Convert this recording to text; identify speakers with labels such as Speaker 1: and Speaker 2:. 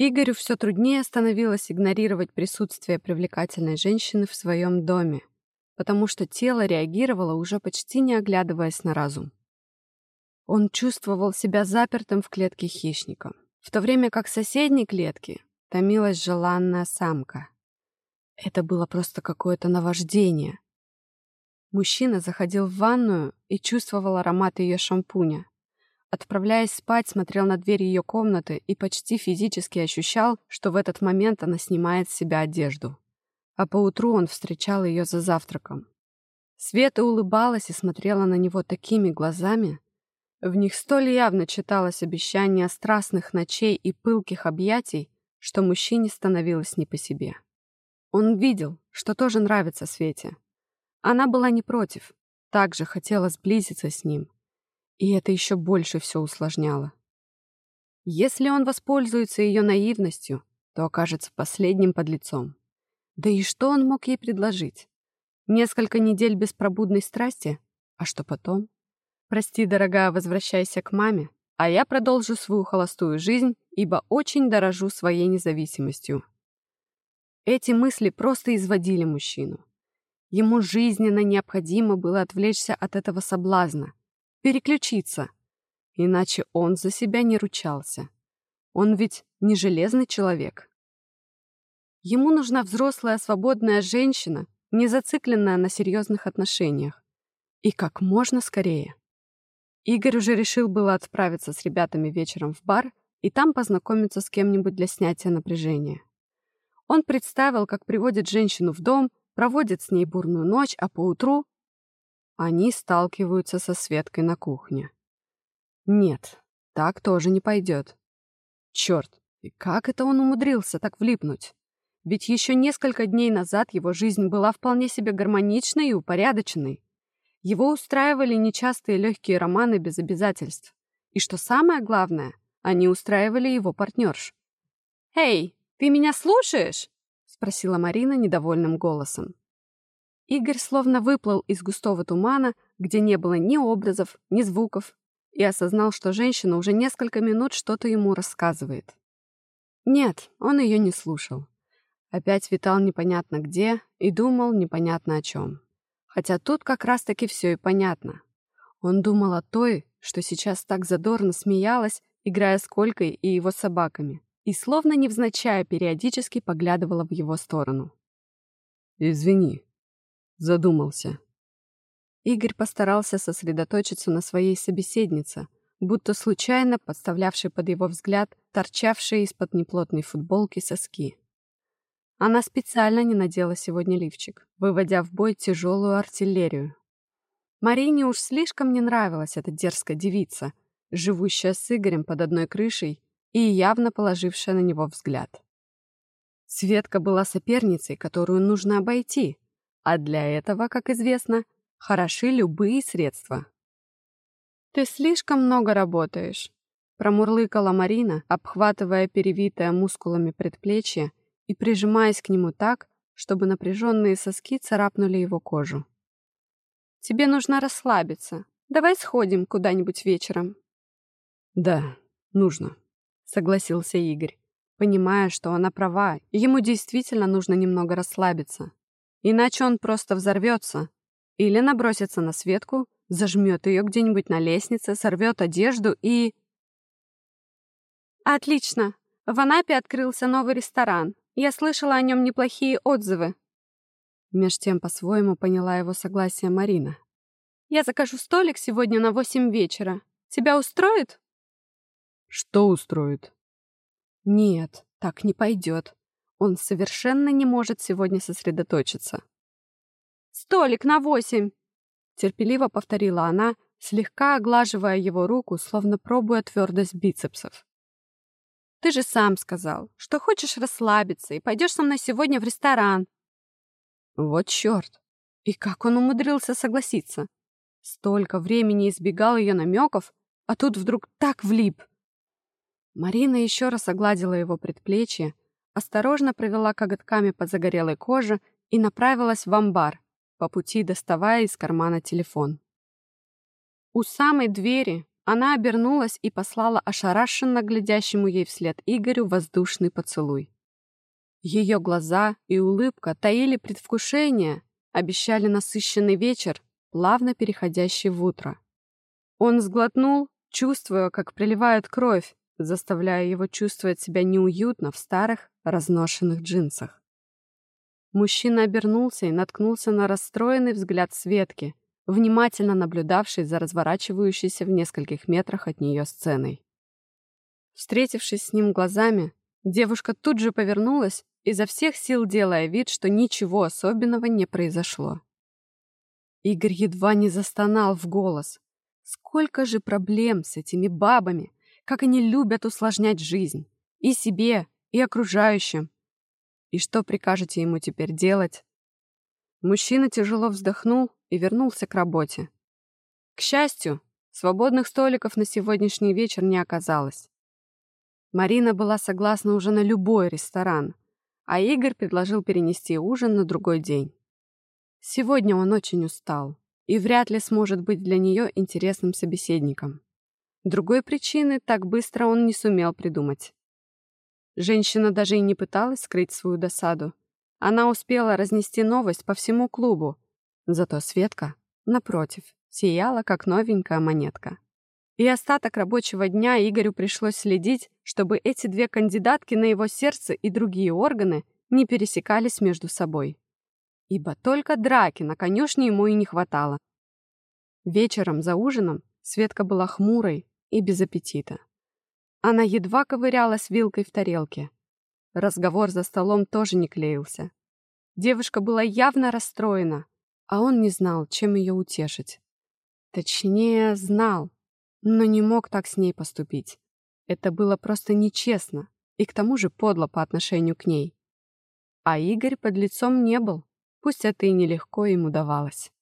Speaker 1: Игорю все труднее становилось игнорировать присутствие привлекательной женщины в своем доме, потому что тело реагировало уже почти не оглядываясь на разум. Он чувствовал себя запертым в клетке хищника, в то время как в соседней клетке томилась желанная самка. Это было просто какое-то наваждение. Мужчина заходил в ванную и чувствовал аромат ее шампуня. Отправляясь спать, смотрел на дверь ее комнаты и почти физически ощущал, что в этот момент она снимает с себя одежду. А поутру он встречал ее за завтраком. Света улыбалась и смотрела на него такими глазами. В них столь явно читалось обещание страстных ночей и пылких объятий, что мужчине становилось не по себе. Он видел, что тоже нравится Свете. Она была не против, также хотела сблизиться с ним. И это еще больше все усложняло. Если он воспользуется ее наивностью, то окажется последним подлецом. Да и что он мог ей предложить? Несколько недель беспробудной страсти? А что потом? Прости, дорогая, возвращайся к маме, а я продолжу свою холостую жизнь, ибо очень дорожу своей независимостью. Эти мысли просто изводили мужчину. Ему жизненно необходимо было отвлечься от этого соблазна, переключиться, иначе он за себя не ручался. Он ведь не железный человек. Ему нужна взрослая свободная женщина, не зацикленная на серьезных отношениях. И как можно скорее. Игорь уже решил было отправиться с ребятами вечером в бар и там познакомиться с кем-нибудь для снятия напряжения. Он представил, как приводит женщину в дом, проводит с ней бурную ночь, а поутру они сталкиваются со Светкой на кухне. Нет, так тоже не пойдет. Черт, и как это он умудрился так влипнуть? Ведь еще несколько дней назад его жизнь была вполне себе гармоничной и упорядоченной. Его устраивали нечастые легкие романы без обязательств. И что самое главное, они устраивали его партнерш. «Эй, «Ты меня слушаешь?» — спросила Марина недовольным голосом. Игорь словно выплыл из густого тумана, где не было ни образов, ни звуков, и осознал, что женщина уже несколько минут что-то ему рассказывает. Нет, он ее не слушал. Опять витал непонятно где и думал непонятно о чем. Хотя тут как раз-таки все и понятно. Он думал о той, что сейчас так задорно смеялась, играя с Колькой и его собаками и словно невзначай периодически поглядывала в его сторону.
Speaker 2: «Извини», — задумался.
Speaker 1: Игорь постарался сосредоточиться на своей собеседнице, будто случайно подставлявшей под его взгляд торчавшие из-под неплотной футболки соски. Она специально не надела сегодня лифчик, выводя в бой тяжелую артиллерию. Марине уж слишком не нравилась эта дерзкая девица, живущая с Игорем под одной крышей и явно положившая на него взгляд. Светка была соперницей, которую нужно обойти, а для этого, как известно, хороши любые средства. «Ты слишком много работаешь», — промурлыкала Марина, обхватывая перевитое мускулами предплечье и прижимаясь к нему так, чтобы напряженные соски царапнули его кожу. «Тебе нужно расслабиться. Давай сходим куда-нибудь вечером».
Speaker 2: «Да, нужно»,
Speaker 1: согласился Игорь, понимая, что она права, и ему действительно нужно немного расслабиться. Иначе он просто взорвется или набросится на Светку, зажмет ее где-нибудь на лестнице, сорвет одежду и... «Отлично! В Анапе открылся новый ресторан. Я слышала о нем неплохие отзывы». Меж тем по-своему поняла его согласие Марина. «Я закажу столик сегодня на восемь вечера. Тебя устроит?»
Speaker 2: Что устроит?
Speaker 1: Нет, так не пойдет. Он совершенно не может сегодня сосредоточиться. «Столик на восемь!» Терпеливо повторила она, слегка оглаживая его руку, словно пробуя твердость бицепсов. «Ты же сам сказал, что хочешь расслабиться и пойдешь со мной сегодня в ресторан». Вот черт! И как он умудрился согласиться? Столько времени избегал ее намеков, а тут вдруг так влип. Марина еще раз огладила его предплечье, осторожно провела коготками по загорелой коже и направилась в амбар, по пути доставая из кармана телефон. У самой двери Она обернулась и послала ошарашенно глядящему ей вслед Игорю воздушный поцелуй. Ее глаза и улыбка таили предвкушение, обещали насыщенный вечер, плавно переходящий в утро. Он сглотнул, чувствуя, как приливает кровь, заставляя его чувствовать себя неуютно в старых, разношенных джинсах. Мужчина обернулся и наткнулся на расстроенный взгляд Светки, внимательно наблюдавшей за разворачивающейся в нескольких метрах от нее сценой. Встретившись с ним глазами, девушка тут же повернулась, изо всех сил делая вид, что ничего особенного не произошло. Игорь едва не застонал в голос. Сколько же проблем с этими бабами, как они любят усложнять жизнь. И себе, и окружающим. И что прикажете ему теперь делать? Мужчина тяжело вздохнул и вернулся к работе. К счастью, свободных столиков на сегодняшний вечер не оказалось. Марина была согласна уже на любой ресторан, а Игорь предложил перенести ужин на другой день. Сегодня он очень устал и вряд ли сможет быть для нее интересным собеседником. Другой причины так быстро он не сумел придумать. Женщина даже и не пыталась скрыть свою досаду. Она успела разнести новость по всему клубу. Зато Светка, напротив, сияла, как новенькая монетка. И остаток рабочего дня Игорю пришлось следить, чтобы эти две кандидатки на его сердце и другие органы не пересекались между собой. Ибо только драки на конюшне ему и не хватало. Вечером за ужином Светка была хмурой и без аппетита. Она едва ковырялась вилкой в тарелке. Разговор за столом тоже не клеился. Девушка была явно расстроена, а он не знал, чем ее утешить. Точнее, знал, но не мог так с ней поступить. Это было просто нечестно и к тому же подло по отношению к ней. А Игорь под лицом не был, пусть это и нелегко ему давалось.